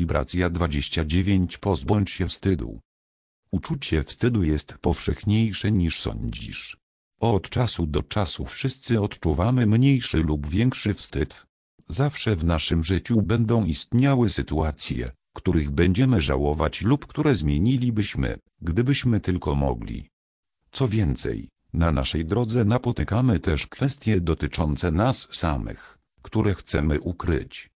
Wibracja 29 Pozbądź się wstydu. Uczucie wstydu jest powszechniejsze niż sądzisz. Od czasu do czasu wszyscy odczuwamy mniejszy lub większy wstyd. Zawsze w naszym życiu będą istniały sytuacje, których będziemy żałować lub które zmienilibyśmy, gdybyśmy tylko mogli. Co więcej, na naszej drodze napotykamy też kwestie dotyczące nas samych, które chcemy ukryć.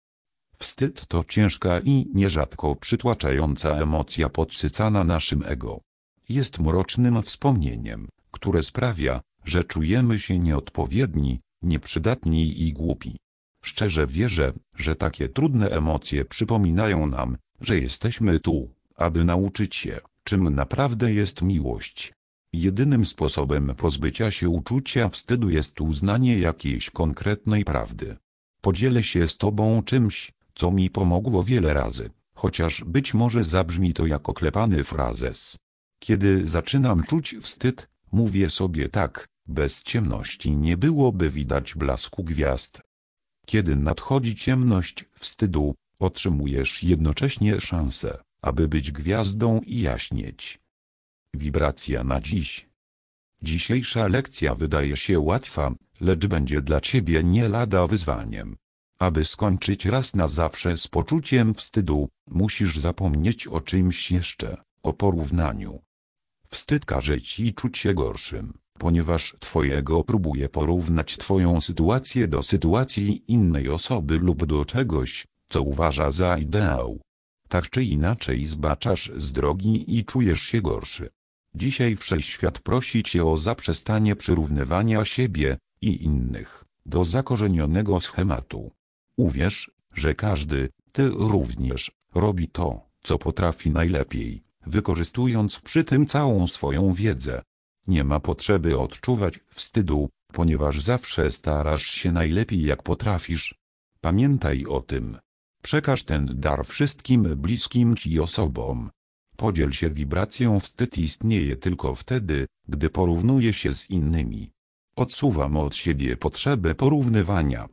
Wstyd to ciężka i nierzadko przytłaczająca emocja podsycana naszym ego. Jest mrocznym wspomnieniem, które sprawia, że czujemy się nieodpowiedni, nieprzydatni i głupi. Szczerze wierzę, że takie trudne emocje przypominają nam, że jesteśmy tu, aby nauczyć się, czym naprawdę jest miłość. Jedynym sposobem pozbycia się uczucia wstydu jest uznanie jakiejś konkretnej prawdy. Podzielę się z Tobą czymś, co mi pomogło wiele razy, chociaż być może zabrzmi to jako klepany frazes. Kiedy zaczynam czuć wstyd, mówię sobie tak, bez ciemności nie byłoby widać blasku gwiazd. Kiedy nadchodzi ciemność wstydu, otrzymujesz jednocześnie szansę, aby być gwiazdą i jaśnieć. Wibracja na dziś. Dzisiejsza lekcja wydaje się łatwa, lecz będzie dla ciebie nie lada wyzwaniem. Aby skończyć raz na zawsze z poczuciem wstydu, musisz zapomnieć o czymś jeszcze, o porównaniu. Wstyd każe ci czuć się gorszym, ponieważ twojego próbuje porównać twoją sytuację do sytuacji innej osoby lub do czegoś, co uważa za ideał. Tak czy inaczej zbaczasz z drogi i czujesz się gorszy. Dzisiaj wszechświat prosi cię o zaprzestanie przyrównywania siebie i innych do zakorzenionego schematu. Uwierz, że każdy, ty również, robi to, co potrafi najlepiej, wykorzystując przy tym całą swoją wiedzę. Nie ma potrzeby odczuwać wstydu, ponieważ zawsze starasz się najlepiej jak potrafisz. Pamiętaj o tym. Przekaż ten dar wszystkim bliskim ci osobom. Podziel się wibracją wstyd istnieje tylko wtedy, gdy porównuje się z innymi. Odsuwam od siebie potrzebę porównywania,